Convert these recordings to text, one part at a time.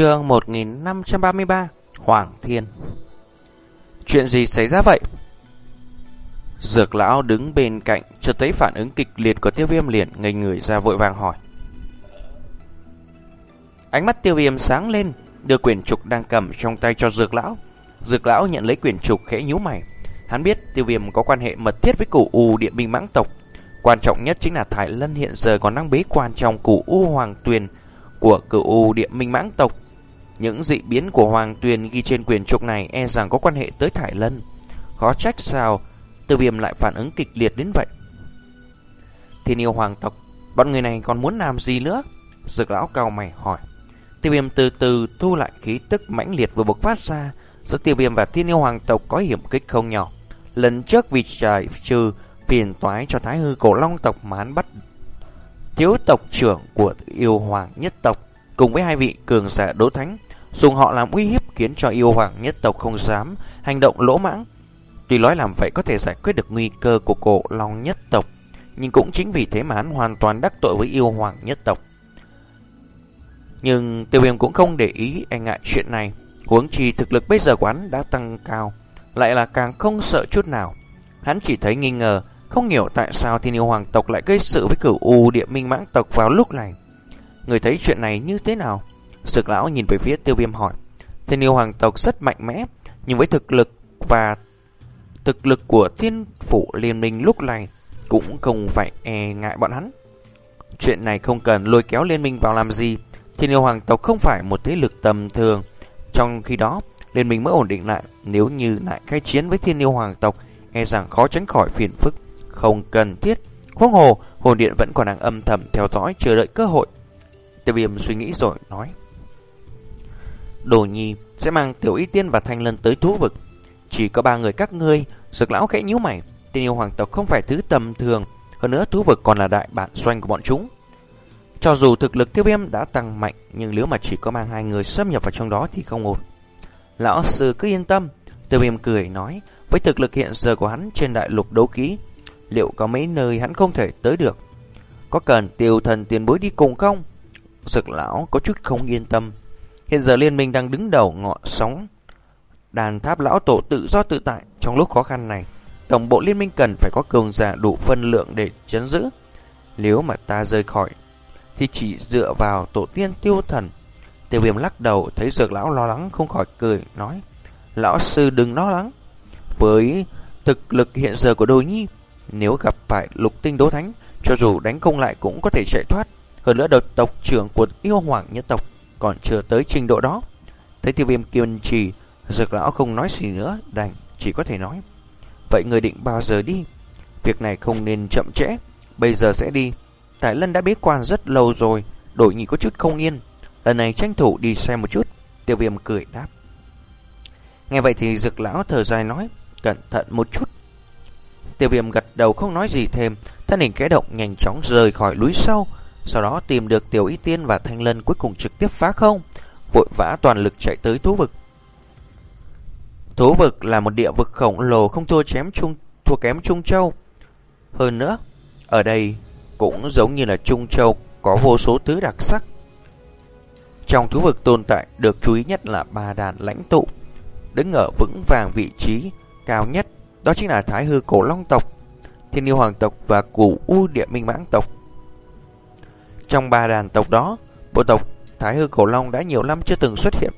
chương 1533 Hoàng Thiên. Chuyện gì xảy ra vậy? Dược lão đứng bên cạnh chợt thấy phản ứng kịch liệt của tiêu viêm liền ngây người ra vội vàng hỏi. Ánh mắt tiêu viêm sáng lên, Đưa quyển trục đang cầm trong tay cho dược lão. Dược lão nhận lấy quyển trục khẽ nhíu mày. Hắn biết tiêu viêm có quan hệ mật thiết với cửu U điện binh mãng tộc. Quan trọng nhất chính là Thái Lân hiện giờ còn đang bế quan trong cửu U Hoàng Tuyền của cửu U Địa Minh Mãng tộc. Những dị biến của Hoàng Tuyền ghi trên quyền trục này e rằng có quan hệ tới Thải Lân. Khó trách sao Từ Viêm lại phản ứng kịch liệt đến vậy. Thiên yêu hoàng tộc, bọn người này còn muốn làm gì nữa? Dược lão cao mày hỏi. Tiêu viêm từ từ thu lại khí tức mãnh liệt vừa bộc phát ra. Giữa tiêu viêm và thiên yêu hoàng tộc có hiểm kích không nhỏ. Lần trước vì trời trừ phiền toái cho thái hư cổ long tộc mà hắn bắt thiếu tộc trưởng của yêu hoàng nhất tộc cùng với hai vị cường giả đỗ thánh dùng họ làm uy hiếp khiến cho yêu hoàng nhất tộc không dám hành động lỗ mãng. Tuy nói làm vậy có thể giải quyết được nguy cơ của cổ long nhất tộc, nhưng cũng chính vì thế mà hắn hoàn toàn đắc tội với yêu hoàng nhất tộc. Nhưng tiêu viêm cũng không để ý e ngại chuyện này, huống chi thực lực bây giờ của hắn đã tăng cao, lại là càng không sợ chút nào. Hắn chỉ thấy nghi ngờ không hiểu tại sao thiên yêu hoàng tộc lại gây sự với cửu U địa minh mãng tộc vào lúc này. Người thấy chuyện này như thế nào? Sực lão nhìn về phía tiêu viêm hỏi. Thiên yêu hoàng tộc rất mạnh mẽ, nhưng với thực lực và thực lực của thiên phủ liên minh lúc này cũng không phải e ngại bọn hắn. Chuyện này không cần lôi kéo liên minh vào làm gì. Thiên yêu hoàng tộc không phải một thế lực tầm thường. Trong khi đó, liên minh mới ổn định lại. Nếu như lại khai chiến với thiên yêu hoàng tộc, e rằng khó tránh khỏi phiền phức không cần thiết. Huống hồ, hồn điện vẫn còn đang âm thầm theo dõi chờ đợi cơ hội. Tiêu viêm suy nghĩ rồi nói. Đồ nhi sẽ mang tiểu y tiên và thanh lân tới thú vực. Chỉ có ba người các ngươi, sực lão khẽ nhíu mày. Tình yêu hoàng tộc không phải thứ tầm thường, hơn nữa thú vực còn là đại bản doanh của bọn chúng. Cho dù thực lực tiêu viêm đã tăng mạnh, nhưng nếu mà chỉ có mang hai người xâm nhập vào trong đó thì không ổn. Lão sư cứ yên tâm, tiêu viêm cười nói, với thực lực hiện giờ của hắn trên đại lục đấu ký, liệu có mấy nơi hắn không thể tới được? Có cần tiêu thần tiền bối đi cùng không? Sực lão có chút không yên tâm. Hiện giờ liên minh đang đứng đầu ngọn sóng. Đàn tháp lão tổ tự do tự tại trong lúc khó khăn này. Tổng bộ liên minh cần phải có cường giả đủ phân lượng để chấn giữ. Nếu mà ta rời khỏi, thì chỉ dựa vào tổ tiên tiêu thần. Tiêu viêm lắc đầu thấy dược lão lo lắng không khỏi cười, nói. Lão sư đừng lo lắng. Với thực lực hiện giờ của đồ nhi, nếu gặp phải lục tinh đấu thánh, cho dù đánh không lại cũng có thể chạy thoát. Hơn nữa đợt tộc trưởng của yêu hoàng nhân tộc còn chưa tới trình độ đó. Thấy tiêu viêm kiên trì, dược lão không nói gì nữa, đành chỉ có thể nói. Vậy người định bao giờ đi? Việc này không nên chậm trễ, bây giờ sẽ đi. Tại Lân đã bế quan rất lâu rồi, đổi nhị có chút không yên. Lần này tranh thủ đi xem một chút, tiêu viêm cười đáp. Nghe vậy thì dược lão thở dài nói, cẩn thận một chút. Tiêu viêm gật đầu không nói gì thêm, thân hình kẽ động nhanh chóng rời khỏi núi sau sau đó tìm được Tiểu Y Tiên và Thanh Lân cuối cùng trực tiếp phá không, vội vã toàn lực chạy tới thú vực. Thú vực là một địa vực khổng lồ không thua chém trung thua kém Trung Châu. Hơn nữa, ở đây cũng giống như là Trung Châu có vô số thứ đặc sắc. Trong thú vực tồn tại được chú ý nhất là ba đàn lãnh tụ, đứng ở vững vàng vị trí cao nhất đó chính là Thái Hư Cổ Long tộc, Thiên Yêu Hoàng tộc và Cửu U Địa Minh Mãng tộc. Trong ba đàn tộc đó, bộ tộc Thái Hư Cổ Long đã nhiều năm chưa từng xuất hiện.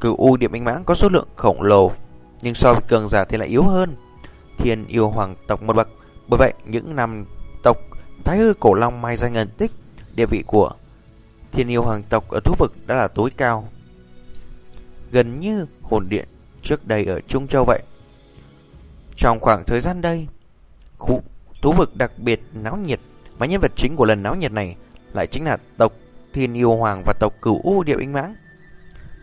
Cửu U Địa Minh Mãng có số lượng khổng lồ, nhưng so với cường giả thì lại yếu hơn. Thiên Yêu Hoàng tộc một bậc, bởi vậy những năm tộc Thái Hư Cổ Long mai danh ẩn tích, địa vị của Thiên Yêu Hoàng tộc ở thú vực đã là tối cao. Gần như hồn điện trước đây ở Trung Châu vậy. Trong khoảng thời gian đây, khu thú vực đặc biệt náo nhiệt, mà nhân vật chính của lần náo nhiệt này lại chính là tộc Thiên Yêu Hoàng và tộc Cửu U Điệu Inh Mãng.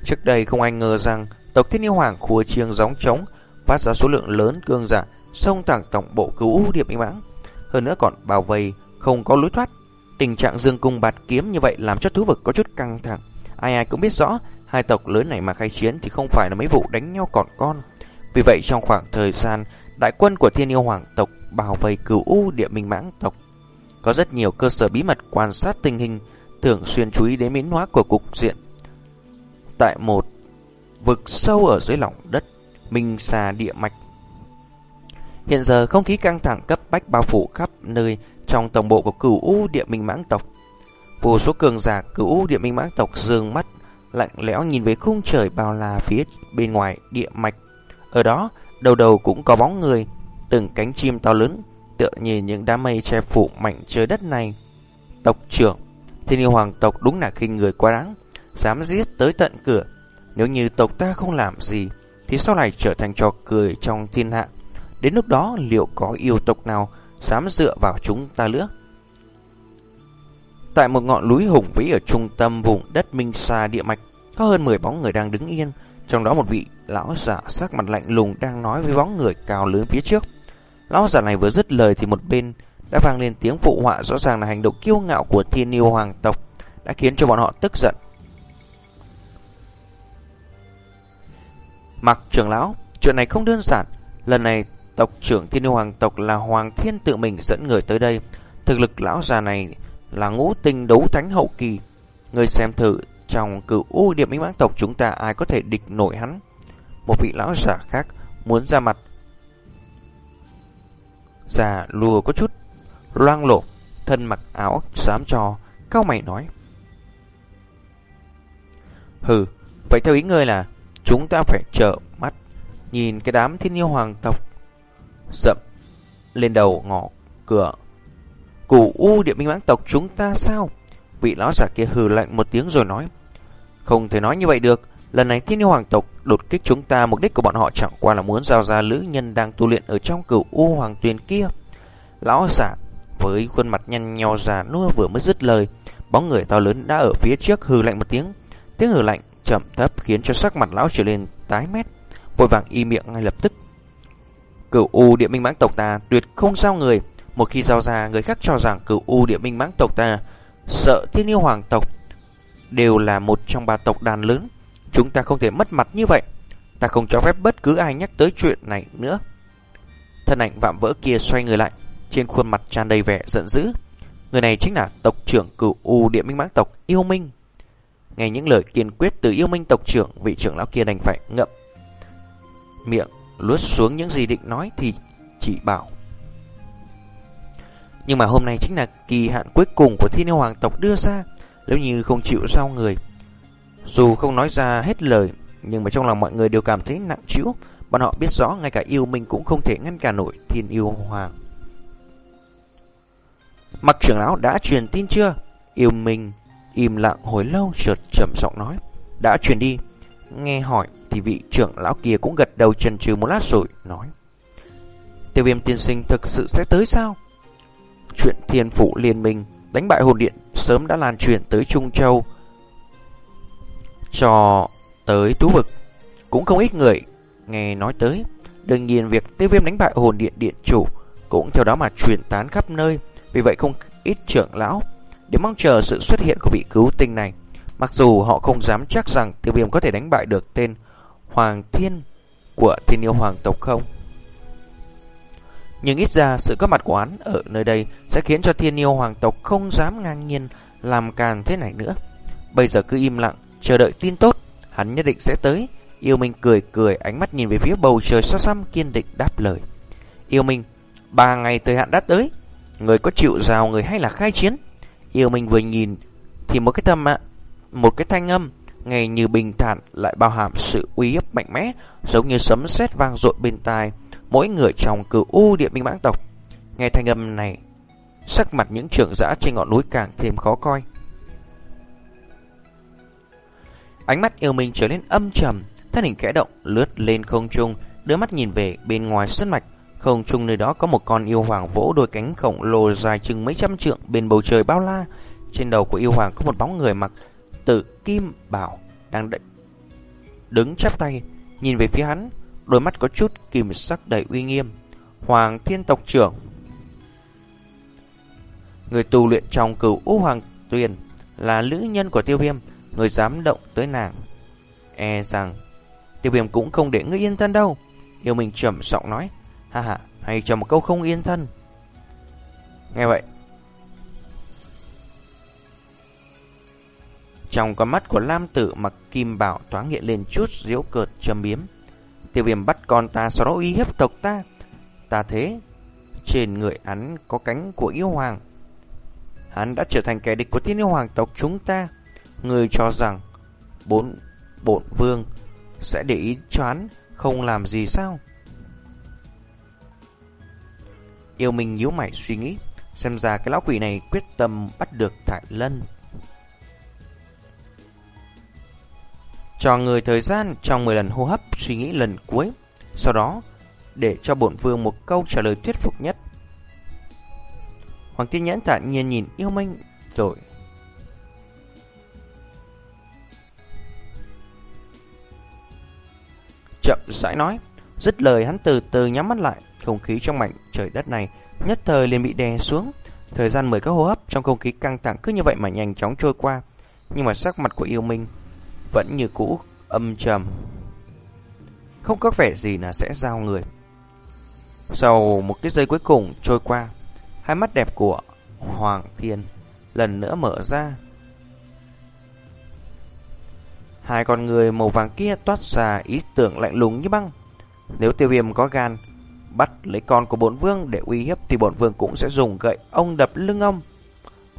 Trước đây không ai ngờ rằng tộc Thiên Yêu Hoàng khua chiêng gióng trống phát ra số lượng lớn cương giả xông thẳng tổng bộ Cửu U Điệu Inh Mãng, hơn nữa còn bao vây không có lối thoát. Tình trạng dương cung bạt kiếm như vậy làm cho thú vực có chút căng thẳng. Ai ai cũng biết rõ, hai tộc lớn này mà khai chiến thì không phải là mấy vụ đánh nhau còn con. Vì vậy trong khoảng thời gian đại quân của thiên yêu hoàng tộc bảo vệ cửu u địa minh mãng tộc. Có rất nhiều cơ sở bí mật quan sát tình hình, thường xuyên chú ý đến biến hóa của cục diện. tại một vực sâu ở dưới lòng đất, minh xa địa mạch. Hiện giờ không khí căng thẳng cấp bách bao phủ khắp nơi trong tổng bộ của cửu u địa minh mãng tộc. Vô số cường giả cửu u địa minh mãng tộc dương mắt lạnh lẽo nhìn về khung trời bao la phía bên ngoài địa mạch. Ở đó, đầu đầu cũng có bóng người, từng cánh chim to lớn, tựa như những đám mây che phủ mảnh trời đất này. Tộc trưởng, thiên yêu hoàng tộc đúng là khinh người quá đáng, dám giết tới tận cửa. Nếu như tộc ta không làm gì, thì sau này trở thành trò cười trong thiên hạ. Đến lúc đó liệu có yêu tộc nào dám dựa vào chúng ta nữa? Tại một ngọn núi hùng vĩ ở trung tâm vùng đất Minh Sa địa mạch, có hơn 10 bóng người đang đứng yên, trong đó một vị lão giả sắc mặt lạnh lùng đang nói với bóng người cao lớn phía trước. Lão giả này vừa dứt lời thì một bên đã vang lên tiếng phụ họa rõ ràng là hành động kiêu ngạo của thiên yêu hoàng tộc đã khiến cho bọn họ tức giận. Mặc trưởng lão, chuyện này không đơn giản. Lần này tộc trưởng thiên yêu hoàng tộc là Hoàng Thiên tự mình dẫn người tới đây. Thực lực lão già này là ngũ tinh đấu thánh hậu kỳ. Người xem thử trong cửu u điểm minh mãng tộc chúng ta ai có thể địch nổi hắn. Một vị lão giả khác muốn ra mặt. Già lùa có chút loang lổ, thân mặc áo xám trò, cao mày nói. Hừ, vậy theo ý người là chúng ta phải trợ mắt nhìn cái đám thiên yêu hoàng tộc dậm lên đầu ngõ cửa Củ u địa minh mãng tộc chúng ta sao? Vị lão giả kia hừ lạnh một tiếng rồi nói. Không thể nói như vậy được. Lần này thiên yêu hoàng tộc đột kích chúng ta mục đích của bọn họ chẳng qua là muốn giao ra lữ nhân đang tu luyện ở trong cửu u hoàng tuyền kia. Lão giả với khuôn mặt nhăn nhò già nua vừa mới dứt lời, bóng người to lớn đã ở phía trước hừ lạnh một tiếng. Tiếng hừ lạnh chậm thấp khiến cho sắc mặt lão trở lên tái mét, vội vàng y miệng ngay lập tức. Cửu u địa minh mãng tộc ta tuyệt không giao người, một khi giao ra, người khác cho rằng cửu U địa minh mãng tộc ta sợ thiên yêu hoàng tộc đều là một trong ba tộc đàn lớn. Chúng ta không thể mất mặt như vậy. Ta không cho phép bất cứ ai nhắc tới chuyện này nữa. Thân ảnh vạm vỡ kia xoay người lại, trên khuôn mặt tràn đầy vẻ giận dữ. Người này chính là tộc trưởng cửu U địa minh mãng tộc Yêu Minh. Nghe những lời kiên quyết từ Yêu Minh tộc trưởng, vị trưởng lão kia đành phải ngậm miệng luốt xuống những gì định nói thì chỉ bảo nhưng mà hôm nay chính là kỳ hạn cuối cùng của thiên yêu hoàng tộc đưa ra Nếu như không chịu sao người dù không nói ra hết lời, Nhưng mà trong lòng mọi người đều cảm thấy nặng trĩu. Bọn họ biết rõ ngay cả yêu mình cũng không thể ngăn cản nổi thiên yêu hoàng. Mặc trưởng lão đã truyền tin chưa? Yêu mình im lặng hồi lâu, chợt chậm giọng nói. Đã truyền đi. Nghe hỏi thì vị trưởng lão kia cũng gật đầu chần chừ một lát rồi nói. Tiêu viêm tiên sinh thực sự sẽ tới sao? Chuyện thiên phụ liên minh, đánh bại hồn điện sớm đã lan truyền tới Trung Châu cho tới tú vực. Cũng không ít người nghe nói tới. Đương nhiên việc tiêu viêm đánh bại hồn điện điện chủ cũng theo đó mà truyền tán khắp nơi. Vì vậy không ít trưởng lão để mong chờ sự xuất hiện của vị cứu tinh này. Mặc dù họ không dám chắc rằng tiêu viêm có thể đánh bại được tên Hoàng Thiên của thiên yêu hoàng tộc không. Nhưng ít ra sự có mặt của hắn ở nơi đây sẽ khiến cho thiên yêu hoàng tộc không dám ngang nhiên làm càn thế này nữa. Bây giờ cứ im lặng, chờ đợi tin tốt, hắn nhất định sẽ tới. Yêu Minh cười cười, ánh mắt nhìn về phía bầu trời xa xăm kiên định đáp lời. Yêu Minh, ba ngày thời hạn đã tới, người có chịu rào người hay là khai chiến? Yêu Minh vừa nhìn thì một cái thầm ạ, một cái thanh âm ngày như bình thản lại bao hàm sự uy hiếp mạnh mẽ, giống như sấm sét vang dội bên tai mỗi người trong cửu u địa minh mãng tộc. Nghe thanh âm này, sắc mặt những trưởng giã trên ngọn núi càng thêm khó coi. Ánh mắt yêu minh trở nên âm trầm, thân hình khẽ động, lướt lên không trung, đưa mắt nhìn về bên ngoài sân mạch. Không trung nơi đó có một con yêu hoàng vỗ đôi cánh khổng lồ dài chừng mấy trăm trượng bên bầu trời bao la. Trên đầu của yêu hoàng có một bóng người mặc tự kim bảo đang đợi, đứng chắp tay, nhìn về phía hắn, đôi mắt có chút kìm sắc đầy uy nghiêm. Hoàng thiên tộc trưởng Người tu luyện trong cửu ú hoàng tuyền là nữ nhân của tiêu viêm, người dám động tới nàng. E rằng tiêu viêm cũng không để ngươi yên thân đâu. Yêu mình trầm giọng nói, ha ha, hay cho một câu không yên thân. Nghe vậy, Trong con mắt của Lam Tử mặc kim bảo thoáng hiện lên chút diễu cợt châm biếm. Tiêu viêm bắt con ta sau đó uy hiếp tộc ta. Ta thế, trên người hắn có cánh của yêu hoàng. Hắn đã trở thành kẻ địch của thiên yêu hoàng tộc chúng ta. Người cho rằng bốn bổn vương sẽ để ý cho hắn không làm gì sao? Yêu Minh nhíu mày suy nghĩ, xem ra cái lão quỷ này quyết tâm bắt được Thải Lân. Cho người thời gian trong 10 lần hô hấp suy nghĩ lần cuối, sau đó để cho bổn vương một câu trả lời thuyết phục nhất. Hoàng Tiên Nhãn thản nhiên nhìn Yêu Minh rồi chậm rãi nói. Dứt lời hắn từ từ nhắm mắt lại, không khí trong mảnh trời đất này nhất thời liền bị đè xuống. Thời gian mười các hô hấp trong không khí căng thẳng cứ như vậy mà nhanh chóng trôi qua. Nhưng mà sắc mặt của yêu minh vẫn như cũ âm trầm. Không có vẻ gì là sẽ giao người. Sau một cái giây cuối cùng trôi qua, hai mắt đẹp của Hoàng Thiên lần nữa mở ra. Hai con người màu vàng kia toát ra ý tưởng lạnh lùng như băng. Nếu tiêu viêm có gan, bắt lấy con của bổn vương để uy hiếp thì bổn vương cũng sẽ dùng gậy ông đập lưng ông.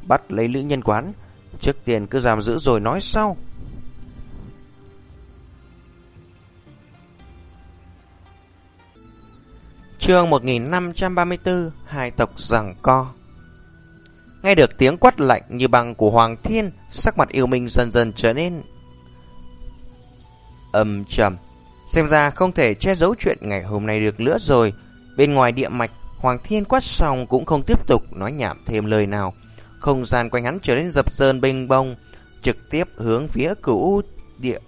Bắt lấy lữ nhân quán, trước tiên cứ giam giữ rồi nói sau. Chương 1534 Hai tộc giằng co Nghe được tiếng quát lạnh như băng của Hoàng Thiên Sắc mặt yêu minh dần dần trở nên âm trầm. Xem ra không thể che giấu chuyện ngày hôm nay được nữa rồi. Bên ngoài địa mạch, Hoàng Thiên quát xong cũng không tiếp tục nói nhảm thêm lời nào. Không gian quanh hắn trở nên dập sơn bênh bông, trực tiếp hướng phía cửu địa.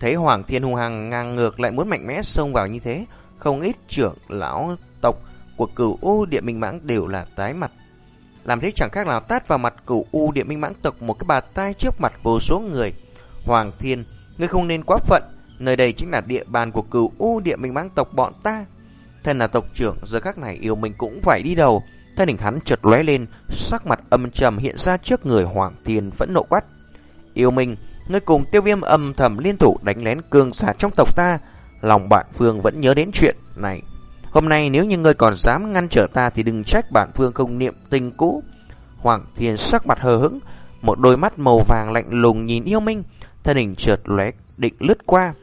Thấy Hoàng Thiên hung hăng ngang ngược lại muốn mạnh mẽ xông vào như thế, không ít trưởng lão tộc của cửu u địa minh mãng đều là tái mặt. Làm thế chẳng khác nào tát vào mặt cửu u địa minh mãng tộc một cái bà tai trước mặt vô số người. Hoàng Thiên Ngươi không nên quá phận, nơi đây chính là địa bàn của cửu u địa minh mang tộc bọn ta. Thân là tộc trưởng, giờ các này yêu mình cũng phải đi đầu. Thân hình hắn chợt lóe lên, sắc mặt âm trầm hiện ra trước người Hoàng Thiên vẫn nộ quát. Yêu mình, ngươi cùng tiêu viêm âm thầm liên thủ đánh lén cương xà trong tộc ta. Lòng bạn Phương vẫn nhớ đến chuyện này. Hôm nay nếu như ngươi còn dám ngăn trở ta thì đừng trách bạn Phương không niệm tình cũ. Hoàng Thiên sắc mặt hờ hững, một đôi mắt màu vàng lạnh lùng nhìn yêu minh, thân hình trượt lóe định lướt qua.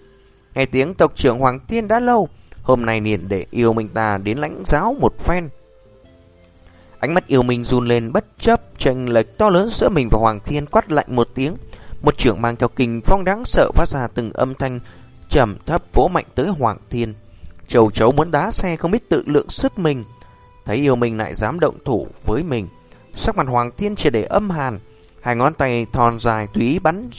Nghe tiếng tộc trưởng Hoàng Thiên đã lâu, hôm nay liền để yêu mình ta đến lãnh giáo một phen. Ánh mắt yêu mình run lên bất chấp tranh lệch to lớn giữa mình và Hoàng Thiên quát lạnh một tiếng. Một trưởng mang theo kình phong đáng sợ phát ra từng âm thanh trầm thấp vỗ mạnh tới Hoàng Thiên. Châu chấu muốn đá xe không biết tự lượng sức mình. Thấy yêu mình lại dám động thủ với mình. Sắc mặt Hoàng Thiên chỉ để âm hàn. Hai ngón tay thon dài túy bắn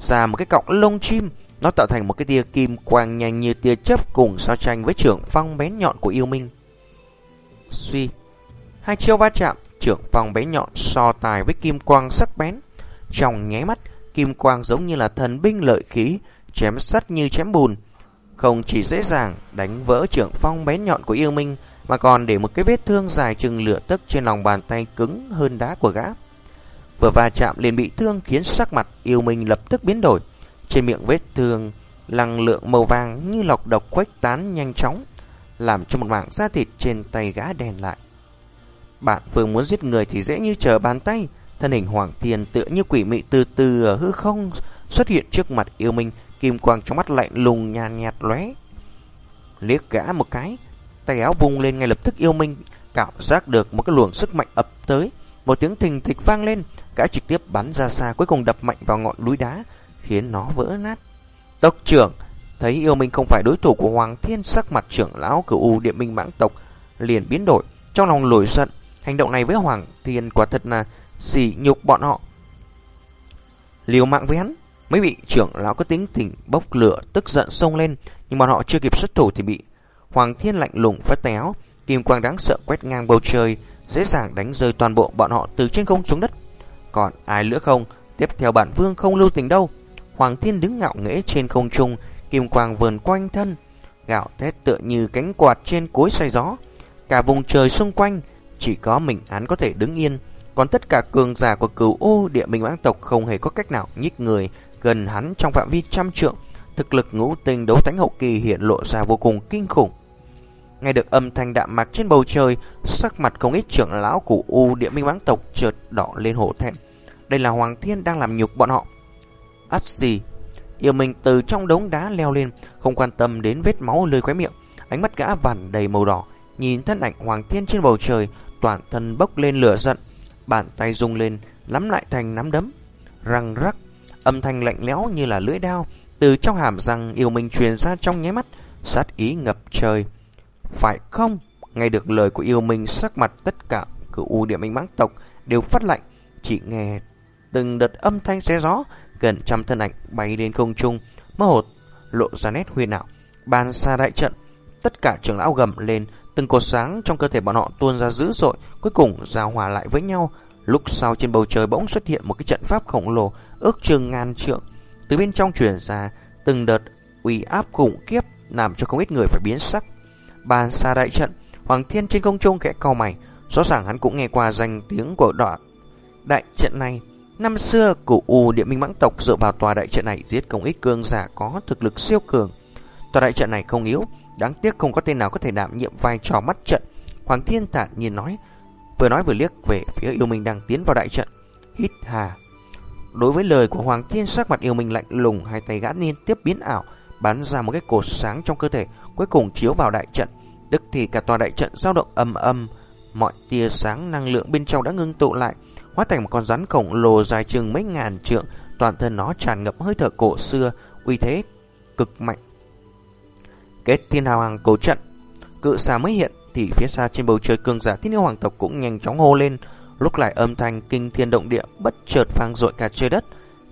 ra một cái cọng lông chim. Nó tạo thành một cái tia kim quang nhanh như tia chớp cùng so tranh với trưởng phong bén nhọn của yêu minh. Suy. Hai chiêu va chạm, trưởng phong bén nhọn so tài với kim quang sắc bén. Trong nháy mắt, kim quang giống như là thần binh lợi khí, chém sắt như chém bùn. Không chỉ dễ dàng đánh vỡ trưởng phong bén nhọn của yêu minh, mà còn để một cái vết thương dài chừng lửa tấc trên lòng bàn tay cứng hơn đá của gã. Vừa va chạm liền bị thương khiến sắc mặt yêu minh lập tức biến đổi. Trên miệng vết thương, năng lượng màu vàng như lọc độc khuếch tán nhanh chóng, làm cho một mảng da thịt trên tay gã đèn lại. Bạn vừa muốn giết người thì dễ như trở bàn tay, thân hình hoàng thiên tựa như quỷ mị từ từ ở hư không xuất hiện trước mặt yêu minh, kim quang trong mắt lạnh lùng nhàn nhạt lóe. Liếc gã một cái, tay áo vung lên ngay lập tức yêu minh cảm giác được một cái luồng sức mạnh ập tới, một tiếng thình thịch vang lên, gã trực tiếp bắn ra xa cuối cùng đập mạnh vào ngọn núi đá, khiến nó vỡ nát. Tộc trưởng thấy yêu mình không phải đối thủ của Hoàng Thiên sắc mặt trưởng lão cửu u địa minh mãng tộc liền biến đổi, trong lòng nổi giận, hành động này với Hoàng Thiên quả thật là sỉ nhục bọn họ. Liều mạng với hắn, mấy vị trưởng lão có tính tình bốc lửa tức giận xông lên, nhưng bọn họ chưa kịp xuất thủ thì bị Hoàng Thiên lạnh lùng phát tay áo, kim quang đáng sợ quét ngang bầu trời, dễ dàng đánh rơi toàn bộ bọn họ từ trên không xuống đất. Còn ai nữa không, tiếp theo bản vương không lưu tình đâu. Hoàng Thiên đứng ngạo nghễ trên không trung, kim quang vờn quanh thân, gạo thét tựa như cánh quạt trên cối xoay gió. Cả vùng trời xung quanh, chỉ có mình hắn có thể đứng yên, còn tất cả cường giả của cửu U địa minh mãng tộc không hề có cách nào nhích người gần hắn trong phạm vi trăm trượng. Thực lực ngũ tinh đấu thánh hậu kỳ hiện lộ ra vô cùng kinh khủng. Nghe được âm thanh đạm mạc trên bầu trời, sắc mặt không ít trưởng lão của U địa minh bán tộc chợt đỏ lên hổ thẹn. Đây là Hoàng Thiên đang làm nhục bọn họ. Át gì? Yêu mình từ trong đống đá leo lên, không quan tâm đến vết máu lơi khóe miệng. Ánh mắt gã vằn đầy màu đỏ, nhìn thân ảnh Hoàng Thiên trên bầu trời, toàn thân bốc lên lửa giận. Bàn tay rung lên, nắm lại thành nắm đấm. Răng rắc, âm thanh lạnh lẽo như là lưỡi đao, từ trong hàm răng yêu mình truyền ra trong nháy mắt, sát ý ngập trời. Phải không? Nghe được lời của yêu mình sắc mặt tất cả cửu u địa minh mãng tộc đều phát lạnh, chỉ nghe từng đợt âm thanh xé gió, gần trăm thân ảnh bay lên không trung, mơ hồ lộ ra nét huyền ảo. Bàn xa đại trận, tất cả trưởng lão gầm lên, từng cột sáng trong cơ thể bọn họ tuôn ra dữ dội, cuối cùng giao hòa lại với nhau. Lúc sau trên bầu trời bỗng xuất hiện một cái trận pháp khổng lồ, ước chừng ngàn trượng. Từ bên trong truyền ra từng đợt uy áp khủng khiếp, làm cho không ít người phải biến sắc. Bàn xa đại trận, Hoàng Thiên trên không trung kẽ cao mày, rõ ràng hắn cũng nghe qua danh tiếng của đoạn đại trận này. Năm xưa, cụ U Địa Minh Mãng tộc dựa vào tòa đại trận này giết công ích cương giả có thực lực siêu cường. Tòa đại trận này không yếu, đáng tiếc không có tên nào có thể đảm nhiệm vai trò mắt trận. Hoàng Thiên thản nhiên nói, vừa nói vừa liếc về phía yêu minh đang tiến vào đại trận. Hít hà. Đối với lời của Hoàng Thiên sắc mặt yêu minh lạnh lùng, hai tay gã niên tiếp biến ảo, bắn ra một cái cột sáng trong cơ thể, cuối cùng chiếu vào đại trận. Tức thì cả tòa đại trận dao động âm âm, mọi tia sáng năng lượng bên trong đã ngưng tụ lại, hóa thành một con rắn khổng lồ dài chừng mấy ngàn trượng, toàn thân nó tràn ngập hơi thở cổ xưa, uy thế cực mạnh. Kết thiên hào hoàng cổ trận, cự xa mới hiện thì phía xa trên bầu trời cường giả thiên yêu hoàng tộc cũng nhanh chóng hô lên, lúc lại âm thanh kinh thiên động địa bất chợt vang dội cả trời đất.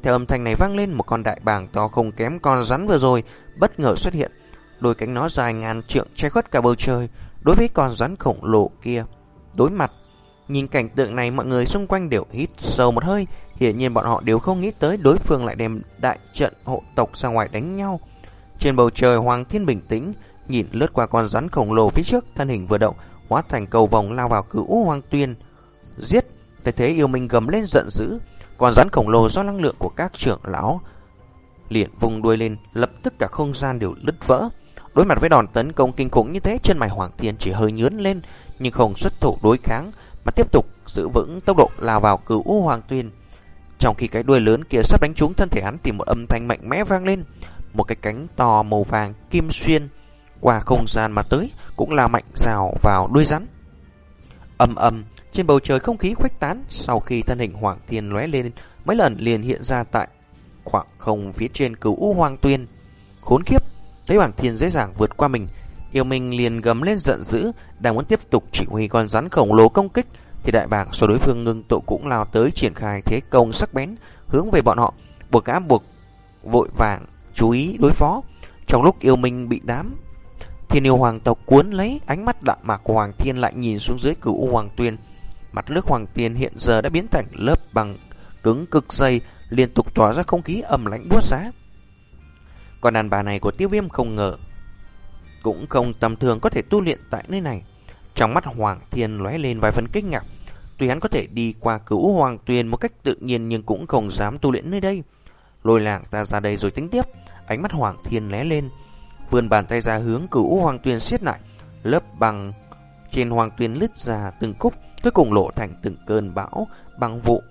Theo âm thanh này vang lên một con đại bàng to không kém con rắn vừa rồi bất ngờ xuất hiện, đôi cánh nó dài ngàn trượng che khuất cả bầu trời. Đối với con rắn khổng lồ kia, đối mặt Nhìn cảnh tượng này mọi người xung quanh đều hít sâu một hơi. Hiển nhiên bọn họ đều không nghĩ tới đối phương lại đem đại trận hộ tộc ra ngoài đánh nhau. Trên bầu trời Hoàng Thiên bình tĩnh Nhìn lướt qua con rắn khổng lồ phía trước Thân hình vừa động Hóa thành cầu vòng lao vào cửu Hoàng Tuyên. Giết! Thế thế yêu minh gầm lên giận dữ. Con rắn khổng lồ do năng lượng của các trưởng lão liền vùng đuôi lên Lập tức cả không gian đều lứt vỡ. Đối mặt với đòn tấn công kinh khủng như thế Chân mày Hoàng Thiên chỉ hơi nhướn lên Nhưng không xuất thủ đối kháng mà tiếp tục giữ vững tốc độ lao vào cửu U Hoàng Tuyên. Trong khi cái đuôi lớn kia sắp đánh trúng thân thể hắn thì một âm thanh mạnh mẽ vang lên, một cái cánh to màu vàng kim xuyên qua không gian mà tới cũng là mạnh rào vào đuôi rắn. Âm âm trên bầu trời không khí khuếch tán sau khi thân hình Hoàng Thiên lóe lên mấy lần liền hiện ra tại khoảng không phía trên cửu U Hoàng Tuyên. Khốn kiếp, thấy Hoàng Thiên dễ dàng vượt qua mình, Yêu Minh liền gầm lên giận dữ, đang muốn tiếp tục chỉ huy con rắn khổng lồ công kích, thì đại bảng số đối phương ngưng tụ cũng lao tới triển khai thế công sắc bén hướng về bọn họ, buộc gã buộc vội vàng chú ý đối phó. Trong lúc Yêu Minh bị đám Thiên yêu hoàng tộc cuốn lấy ánh mắt đạm mạc của Hoàng Thiên lại nhìn xuống dưới cửu Hoàng Tuyên. Mặt nước Hoàng Tiên hiện giờ đã biến thành lớp bằng cứng cực dày, liên tục tỏa ra không khí ẩm lạnh buốt giá. Còn đàn bà này của tiêu viêm không ngờ, cũng không tầm thường có thể tu luyện tại nơi này. Trong mắt Hoàng Thiên lóe lên vài phần kinh ngạc. Tuy hắn có thể đi qua cứu Hoàng Tuyền một cách tự nhiên nhưng cũng không dám tu luyện nơi đây. Lôi làng ta ra đây rồi tính tiếp. Ánh mắt Hoàng Thiên lé lên. Vươn bàn tay ra hướng cứu Hoàng Tuyền siết lại. Lớp bằng trên Hoàng Tuyền lứt ra từng cúc. Cuối cùng lộ thành từng cơn bão, băng vụ.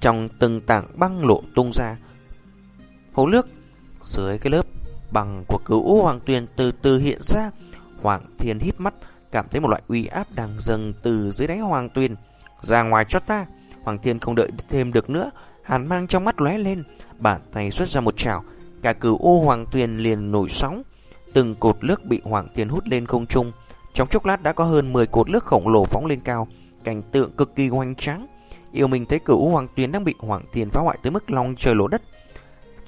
Trong từng tảng băng lộ tung ra. Hồ nước dưới cái lớp bằng của cửu hoàng tuyền từ từ hiện ra. Hoàng thiên híp mắt, cảm thấy một loại uy áp đang dâng từ dưới đáy hoàng tuyền. Ra ngoài cho ta. Hoàng thiên không đợi thêm được nữa, hàn mang trong mắt lóe lên, bàn tay xuất ra một chảo, cả cửu ô hoàng tuyền liền nổi sóng. Từng cột nước bị hoàng thiên hút lên không trung. Trong chốc lát đã có hơn 10 cột nước khổng lồ phóng lên cao, cảnh tượng cực kỳ hoành tráng. Yêu mình thấy cửu hoàng tuyền đang bị hoàng thiên phá hoại tới mức long trời lỗ đất.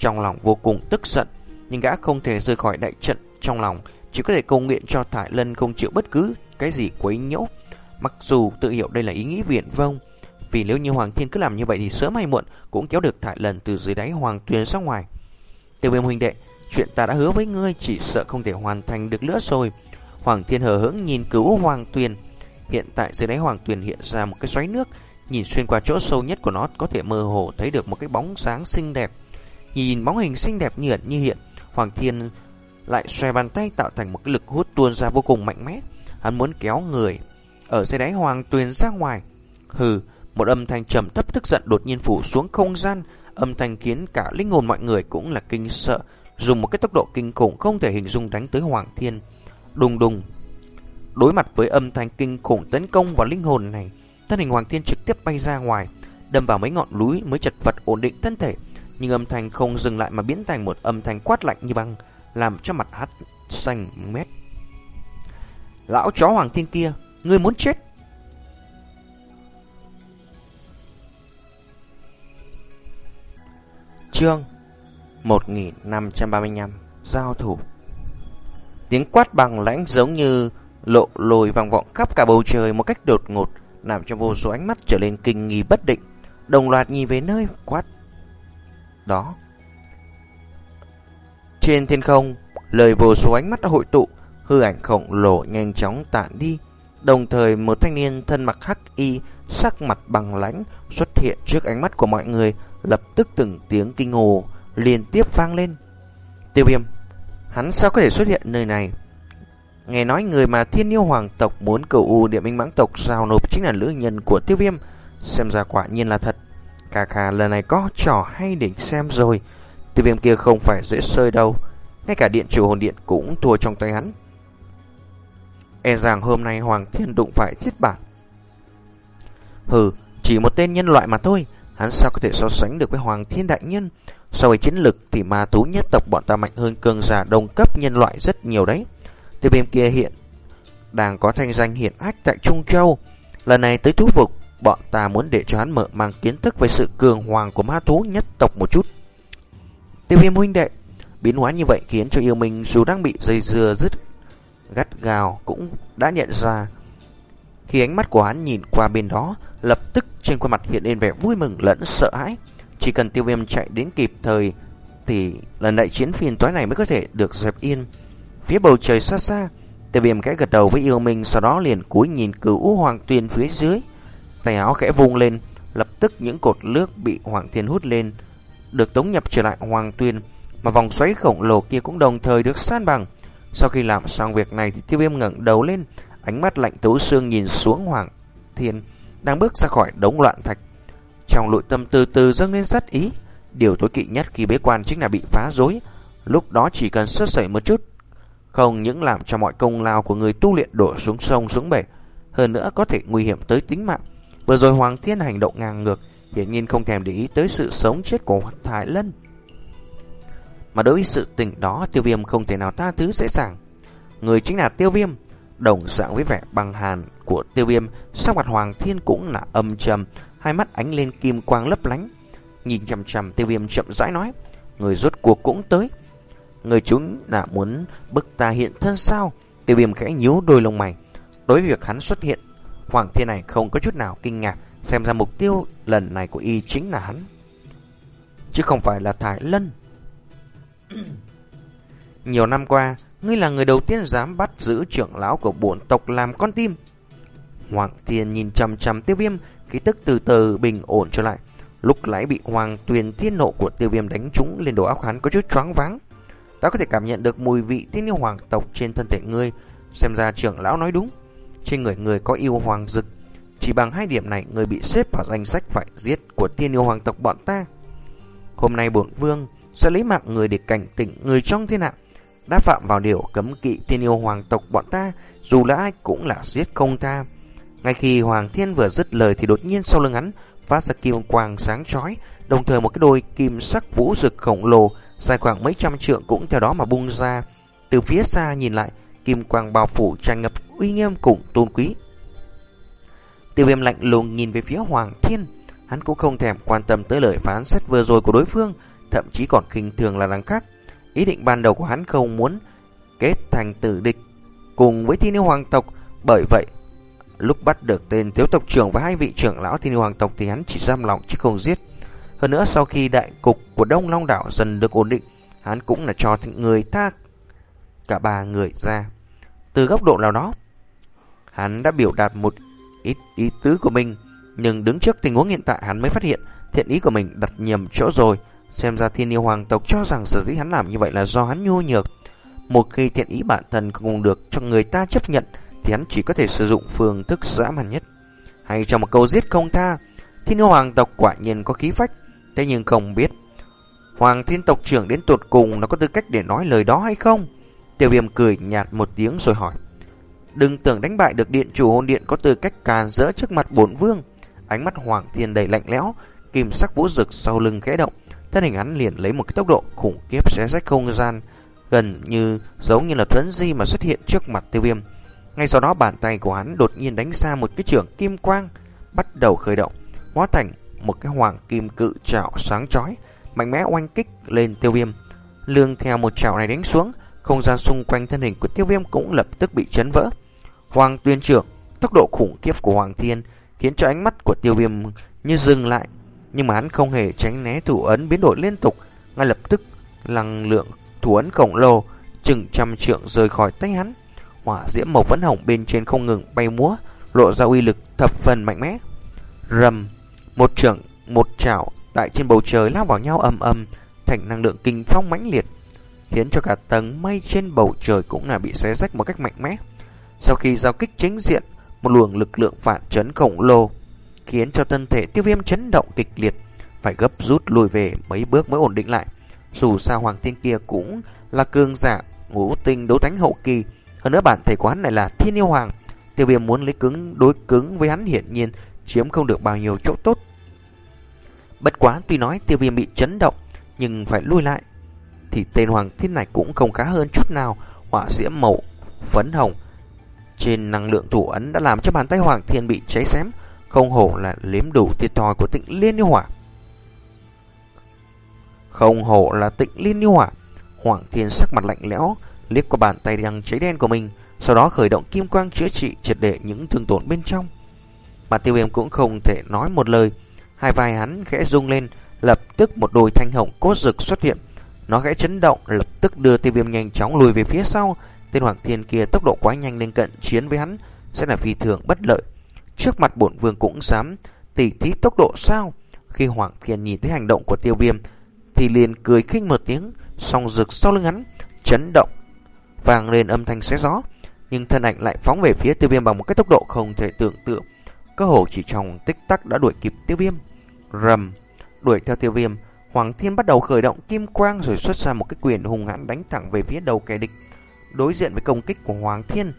Trong lòng vô cùng tức giận, nhưng gã không thể rời khỏi đại trận trong lòng, chỉ có thể cầu nguyện cho Thải Lân không chịu bất cứ cái gì quấy nhiễu. Mặc dù tự hiểu đây là ý nghĩ viện vông, vì nếu như Hoàng Thiên cứ làm như vậy thì sớm hay muộn cũng kéo được Thải Lân từ dưới đáy Hoàng Tuyền ra ngoài. Tiêu viêm huynh đệ, chuyện ta đã hứa với ngươi chỉ sợ không thể hoàn thành được nữa rồi. Hoàng Thiên hờ hững nhìn cứu Hoàng Tuyền. Hiện tại dưới đáy Hoàng Tuyền hiện ra một cái xoáy nước, Nhìn xuyên qua chỗ sâu nhất của nó có thể mơ hồ thấy được một cái bóng sáng xinh đẹp. Nhìn bóng hình xinh đẹp như ẩn như hiện, Hoàng Thiên lại xòe bàn tay tạo thành một cái lực hút tuôn ra vô cùng mạnh mẽ. Hắn muốn kéo người ở dưới đáy Hoàng Tuyền ra ngoài. Hừ, một âm thanh trầm thấp tức giận đột nhiên phủ xuống không gian, âm thanh khiến cả linh hồn mọi người cũng là kinh sợ, dùng một cái tốc độ kinh khủng không thể hình dung đánh tới Hoàng Thiên. Đùng đùng. Đối mặt với âm thanh kinh khủng tấn công vào linh hồn này, thân hình Hoàng Thiên trực tiếp bay ra ngoài, đâm vào mấy ngọn núi mới chật vật ổn định thân thể, nhưng âm thanh không dừng lại mà biến thành một âm thanh quát lạnh như băng, làm cho mặt hắn xanh mét. Lão chó Hoàng Thiên kia, ngươi muốn chết? Chương 1535 Giao thủ Tiếng quát bằng lãnh giống như lộ lồi vang vọng khắp cả bầu trời một cách đột ngột, làm cho vô số ánh mắt trở lên kinh nghi bất định, đồng loạt nhìn về nơi quát đó. Trên thiên không, lời vô số ánh mắt đã hội tụ, hư ảnh khổng lồ nhanh chóng tản đi, đồng thời một thanh niên thân mặc hắc y, sắc mặt bằng lãnh xuất hiện trước ánh mắt của mọi người, lập tức từng tiếng kinh hồ liên tiếp vang lên. Tiêu viêm, hắn sao có thể xuất hiện nơi này? Nghe nói người mà thiên yêu hoàng tộc muốn cầu u địa minh mãng tộc giao nộp chính là lữ nhân của tiêu viêm. Xem ra quả nhiên là thật. Cà khà lần này có trò hay để xem rồi. Tiêu viêm kia không phải dễ sơi đâu. Ngay cả điện chủ hồn điện cũng thua trong tay hắn. E rằng hôm nay Hoàng Thiên đụng phải thiết bản. Hừ, chỉ một tên nhân loại mà thôi. Hắn sao có thể so sánh được với Hoàng Thiên Đại Nhân? So với chiến lực thì ma thú nhất tộc bọn ta mạnh hơn cường giả đồng cấp nhân loại rất nhiều đấy. Tiêu viêm kia hiện đang có thanh danh hiển ách tại Trung Châu. Lần này tới thú vực, bọn ta muốn để cho hắn mở mang kiến thức về sự cường hoàng của ma thú nhất tộc một chút. Tiêu viêm huynh đệ, biến hóa như vậy khiến cho yêu mình dù đang bị dây dưa dứt gắt gào cũng đã nhận ra. Khi ánh mắt của hắn nhìn qua bên đó, lập tức trên khuôn mặt hiện lên vẻ vui mừng lẫn sợ hãi. Chỉ cần tiêu viêm chạy đến kịp thời thì lần đại chiến phiền toái này mới có thể được dẹp yên. Phía bầu trời xa xa, tiêu viêm khẽ gật đầu với yêu mình sau đó liền cúi nhìn cửu hoàng tuyền phía dưới. Tay áo khẽ vung lên, lập tức những cột nước bị hoàng thiên hút lên, được tống nhập trở lại hoàng tuyên mà vòng xoáy khổng lồ kia cũng đồng thời được san bằng. Sau khi làm xong việc này thì tiêu viêm ngẩng đầu lên, ánh mắt lạnh tấu xương nhìn xuống hoàng thiên đang bước ra khỏi đống loạn thạch. Trong nội tâm từ từ dâng lên sát ý, điều tối kỵ nhất khi bế quan chính là bị phá rối. Lúc đó chỉ cần sơ sẩy một chút, không những làm cho mọi công lao của người tu luyện đổ xuống sông xuống bể, hơn nữa có thể nguy hiểm tới tính mạng. Vừa rồi Hoàng Thiên hành động ngang ngược, hiển nhiên không thèm để ý tới sự sống chết của Thái Lân. Mà đối với sự tình đó, tiêu viêm không thể nào tha thứ dễ dàng. Người chính là tiêu viêm, đồng dạng với vẻ băng hàn của tiêu viêm, sắc mặt Hoàng Thiên cũng là âm trầm, hai mắt ánh lên kim quang lấp lánh. Nhìn chằm chằm tiêu viêm chậm rãi nói, người rốt cuộc cũng tới. Người chúng là muốn bức ta hiện thân sao? Tiêu viêm khẽ nhíu đôi lông mày. Đối với việc hắn xuất hiện, Hoàng Thiên này không có chút nào kinh ngạc, xem ra mục tiêu lần này của y chính là hắn. Chứ không phải là Thái Lân. Nhiều năm qua, ngươi là người đầu tiên dám bắt giữ trưởng lão của bổn tộc làm con tim. Hoàng Thiên nhìn chằm chằm tiêu viêm, khí tức từ từ bình ổn trở lại. Lúc nãy bị Hoàng Tuyền thiên nộ của tiêu viêm đánh trúng lên đầu óc hắn có chút choáng váng. Ta có thể cảm nhận được mùi vị thiên yêu hoàng tộc trên thân thể ngươi. Xem ra trưởng lão nói đúng. Trên người người có yêu hoàng dực. Chỉ bằng hai điểm này người bị xếp vào danh sách phải giết của thiên yêu hoàng tộc bọn ta. Hôm nay bổn vương sẽ lấy mạng người để cảnh tỉnh người trong thiên hạ. Đã phạm vào điều cấm kỵ thiên yêu hoàng tộc bọn ta, dù là ai cũng là giết không tha. Ngay khi Hoàng Thiên vừa dứt lời thì đột nhiên sau lưng hắn phát ra kim quang sáng chói, đồng thời một cái đôi kim sắc vũ rực khổng lồ dài khoảng mấy trăm trượng cũng theo đó mà bung ra. Từ phía xa nhìn lại, kim quang bao phủ tràn ngập uy nghiêm cùng tôn quý. Tiêu viêm lạnh lùng nhìn về phía Hoàng Thiên, hắn cũng không thèm quan tâm tới lời phán xét vừa rồi của đối phương, thậm chí còn khinh thường là đằng khác. Ý định ban đầu của hắn không muốn kết thành tử địch cùng với thiên yêu hoàng tộc, bởi vậy lúc bắt được tên thiếu tộc trưởng và hai vị trưởng lão thiên yêu hoàng tộc thì hắn chỉ giam lòng chứ không giết. Hơn nữa sau khi đại cục của Đông Long đảo dần được ổn định, hắn cũng là cho người ta cả ba người ra. Từ góc độ nào đó, hắn đã biểu đạt một ít ý tứ của mình, Nhưng đứng trước tình huống hiện tại hắn mới phát hiện thiện ý của mình đặt nhầm chỗ rồi. Xem ra thiên yêu hoàng tộc cho rằng sở dĩ hắn làm như vậy là do hắn nhu nhược. Một khi thiện ý bản thân không được cho người ta chấp nhận thì hắn chỉ có thể sử dụng phương thức dã man nhất. Hay trong một câu giết không tha, thiên yêu hoàng tộc quả nhiên có khí phách, thế nhưng không biết Hoàng thiên tộc trưởng đến tuột cùng nó có tư cách để nói lời đó hay không? Tiêu viêm cười nhạt một tiếng rồi hỏi. Đừng tưởng đánh bại được điện chủ hôn điện có tư cách càn rỡ trước mặt bốn vương. Ánh mắt Hoàng thiên đầy lạnh lẽo, kim sắc vũ rực sau lưng khẽ động. Thân hình hắn liền lấy một cái tốc độ khủng khiếp xé rách không gian, gần như giống như là thuấn di mà xuất hiện trước mặt tiêu viêm. Ngay sau đó bàn tay của hắn đột nhiên đánh ra một cái trường kim quang, bắt đầu khởi động, hóa thành một cái hoàng kim cự trảo sáng chói mạnh mẽ oanh kích lên tiêu viêm. Lương theo một chảo này đánh xuống, không gian xung quanh thân hình của tiêu viêm cũng lập tức bị chấn vỡ. Hoàng tuyên trưởng, tốc độ khủng khiếp của Hoàng Thiên khiến cho ánh mắt của tiêu viêm như dừng lại. Nhưng mà hắn không hề tránh né thủ ấn biến đổi liên tục, ngay lập tức năng lượng thủ ấn khổng lồ chừng trăm trượng rời khỏi tay hắn. Hỏa diễm màu vẫn hồng bên trên không ngừng bay múa, lộ ra uy lực thập phần mạnh mẽ. Rầm, một trưởng, một chảo tại trên bầu trời lao vào nhau ầm ầm, thành năng lượng kinh phong mãnh liệt, khiến cho cả tầng mây trên bầu trời cũng là bị xé rách một cách mạnh mẽ. Sau khi giao kích chính diện, một luồng lực lượng phản chấn khổng lồ khiến cho thân thể tiêu viêm chấn động kịch liệt, phải gấp rút lùi về mấy bước mới ổn định lại. Dù sao hoàng thiên kia cũng là cương giả ngũ tinh đấu thánh hậu kỳ, hơn nữa bản thể của hắn này là thiên yêu hoàng. Tiêu viêm muốn lấy cứng đối cứng với hắn hiển nhiên chiếm không được bao nhiêu chỗ tốt. Bất quá tuy nói tiêu viêm bị chấn động Nhưng phải lui lại thì tên Hoàng Thiên này cũng không khá hơn chút nào. Hỏa diễm màu phấn hồng Trên năng lượng thủ ấn đã làm cho bàn tay Hoàng Thiên bị cháy xém Không hổ là liếm đủ thiệt thòi của tịnh liên như hỏa. Không hổ là tịnh liên như hỏa. Hoàng Thiên sắc mặt lạnh lẽo Liếc qua bàn tay đang cháy đen của mình Sau đó khởi động kim quang chữa trị triệt để những thương tổn bên trong. Mà tiêu viêm cũng không thể nói một lời. Hai vai hắn khẽ rung lên, lập tức một đôi thanh hồng cốt rực xuất hiện. Nó khẽ chấn động, lập tức đưa tiêu viêm nhanh chóng lùi về phía sau. Tên Hoàng Thiên kia tốc độ quá nhanh nên cận chiến với hắn sẽ là phi thường bất lợi. Trước mặt bổn vương cũng dám tỉ thí tốc độ sao? Khi Hoàng Thiên nhìn thấy hành động của tiêu viêm thì liền cười khinh một tiếng, song rực sau lưng hắn chấn động vang lên âm thanh xé gió, nhưng thân ảnh lại phóng về phía tiêu viêm bằng một cái tốc độ không thể tưởng tượng. Cơ hồ chỉ trong tích tắc đã đuổi kịp tiêu viêm. Rầm, đuổi theo tiêu viêm, Hoàng Thiên bắt đầu khởi động kim quang rồi xuất ra một cái quyền hùng hãn đánh thẳng về phía đầu kẻ địch. Đối diện với công kích của Hoàng Thiên,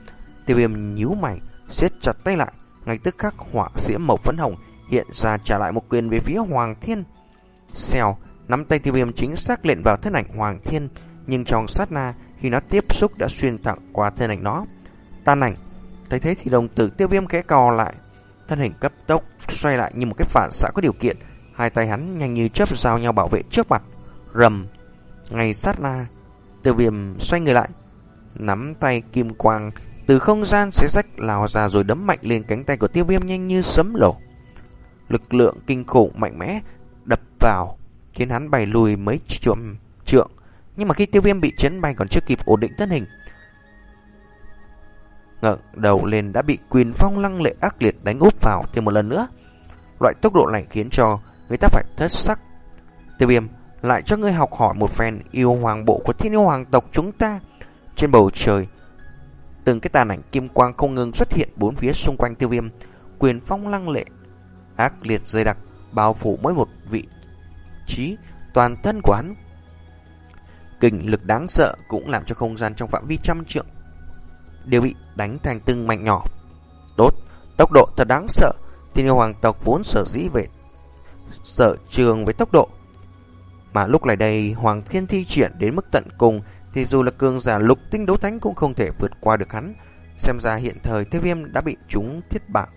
tiêu viêm nhíu mày, siết chặt tay lại, ngay tức khắc hỏa diễm màu phấn hồng hiện ra trả lại một quyền về phía Hoàng Thiên. Xèo, nắm tay tiêu viêm chính xác lện vào thân ảnh Hoàng Thiên, nhưng trong sát na khi nó tiếp xúc đã xuyên thẳng qua thân ảnh nó. Tan ảnh, thấy thế thì đồng tử tiêu viêm khẽ cò lại, thân hình cấp tốc xoay lại như một cái phản xạ có điều kiện, hai tay hắn nhanh như chớp giao nhau bảo vệ trước mặt. Rầm, ngay sát na, Tiêu Viêm xoay người lại, nắm tay kim quang từ không gian xé rách lao ra rồi đấm mạnh lên cánh tay của Tiêu Viêm nhanh như sấm lổ. Lực lượng kinh khủng mạnh mẽ đập vào, khiến hắn bay lùi mấy chuộm trượng. Nhưng mà khi Tiêu Viêm bị chấn bay còn chưa kịp ổn định thân hình, ngẩng đầu lên đã bị quyền phong lăng lệ ác liệt đánh úp vào thêm một lần nữa. Loại tốc độ này khiến cho người ta phải thất sắc. Tiêu viêm lại cho ngươi học hỏi một phen yêu hoàng bộ của thiên yêu hoàng tộc chúng ta. Trên bầu trời, từng cái tàn ảnh kim quang không ngừng xuất hiện bốn phía xung quanh tiêu viêm. Quyền phong lăng lệ, ác liệt dày đặc, bao phủ mỗi một vị trí toàn thân của hắn. Kình lực đáng sợ cũng làm cho không gian trong phạm vi trăm trượng đều bị đánh thành từng mảnh nhỏ. Tốt, tốc độ thật đáng sợ. Thiên yêu hoàng tộc vốn sở dĩ về sở trường với tốc độ. Mà lúc này đây Hoàng Thiên thi triển đến mức tận cùng thì dù là cường giả lục tinh đấu thánh cũng không thể vượt qua được hắn. Xem ra hiện thời Thế Viêm đã bị chúng thiết bạc.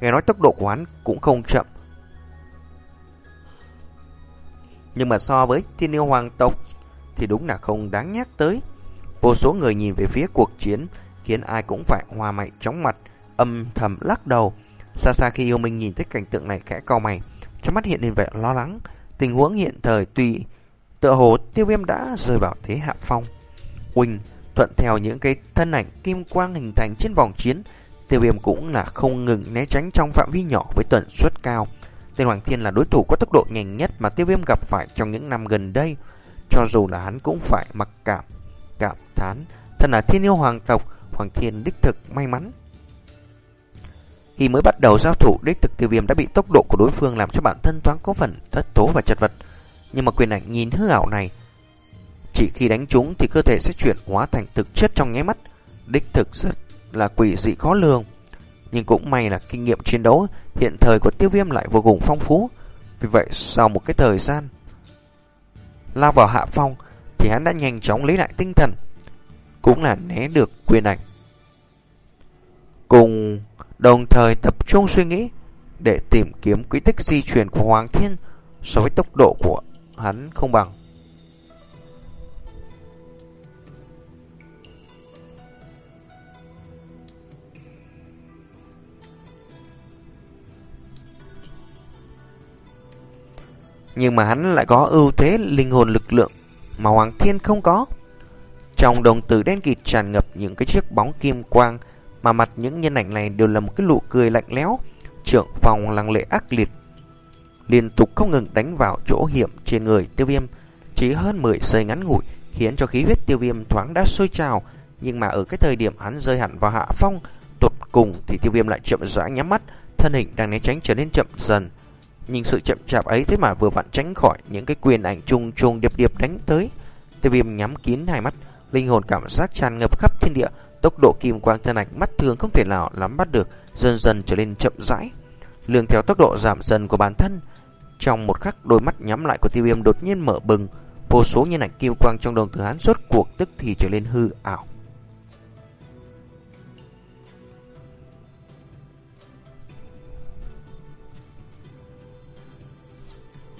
Nghe nói tốc độ của hắn cũng không chậm. Nhưng mà so với thiên yêu hoàng tộc thì đúng là không đáng nhắc tới. Vô số người nhìn về phía cuộc chiến khiến ai cũng phải hòa mày chóng mặt, âm thầm lắc đầu. Xa xa khi yêu minh nhìn thấy cảnh tượng này khẽ cau mày, trong mắt hiện lên vẻ lo lắng. Tình huống hiện thời tuy tựa hồ tiêu viêm đã rơi vào thế hạ phong. Quỳnh thuận theo những cái thân ảnh kim quang hình thành trên vòng chiến, Tiêu viêm cũng là không ngừng né tránh trong phạm vi nhỏ với tần suất cao. Tên Hoàng Thiên là đối thủ có tốc độ nhanh nhất mà tiêu viêm gặp phải trong những năm gần đây. Cho dù là hắn cũng phải mặc cảm, cảm thán. Thân là thiên yêu hoàng tộc, Hoàng Thiên đích thực may mắn. Khi mới bắt đầu giao thủ, đích thực tiêu viêm đã bị tốc độ của đối phương làm cho bản thân thoáng có phần thất tố và chật vật. Nhưng mà quyền ảnh nhìn hư ảo này, chỉ khi đánh trúng thì cơ thể sẽ chuyển hóa thành thực chất trong nháy mắt. Đích thực rất là quỷ dị khó lường. Nhưng cũng may là kinh nghiệm chiến đấu hiện thời của tiêu viêm lại vô cùng phong phú. Vì vậy sau một cái thời gian lao vào hạ phong thì hắn đã nhanh chóng lấy lại tinh thần. Cũng là né được quyền ảnh. Cùng đồng thời tập trung suy nghĩ để tìm kiếm quy tích di chuyển của Hoàng Thiên so với tốc độ của hắn không bằng. Nhưng mà hắn lại có ưu thế linh hồn lực lượng mà Hoàng Thiên không có. Trong đồng tử đen kịt tràn ngập những cái chiếc bóng kim quang mà mặt những nhân ảnh này đều là một cái nụ cười lạnh lẽo, trưởng phòng lăng lệ ác liệt. Liên tục không ngừng đánh vào chỗ hiểm trên người tiêu viêm, chỉ hơn 10 giây ngắn ngủi khiến cho khí huyết tiêu viêm thoáng đã sôi trào, nhưng mà ở cái thời điểm hắn rơi hẳn vào hạ phong, tột cùng thì tiêu viêm lại chậm rãi nhắm mắt, thân hình đang né tránh trở nên chậm dần. Nhưng sự chậm chạp ấy thế mà vừa vặn tránh khỏi những cái quyền ảnh trùng trùng điệp điệp đánh tới. Tiêu viêm nhắm kín hai mắt, linh hồn cảm giác tràn ngập khắp thiên địa, tốc độ kim quang thân ảnh mắt thường không thể nào nắm bắt được, dần dần trở nên chậm rãi. Lương theo tốc độ giảm dần của bản thân, trong một khắc đôi mắt nhắm lại của tiêu viêm đột nhiên mở bừng, vô số nhân ảnh kim quang trong đồng tử hắn suốt cuộc tức thì trở nên hư ảo.